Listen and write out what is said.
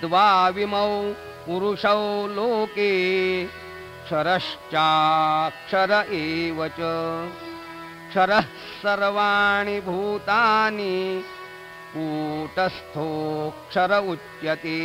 द्वाविमौ पुरुषौ लोके क्षरश्चाक्षर एव च। क्षरः सर्वाणि भूतानि कूटस्थोऽक्षर उच्यते।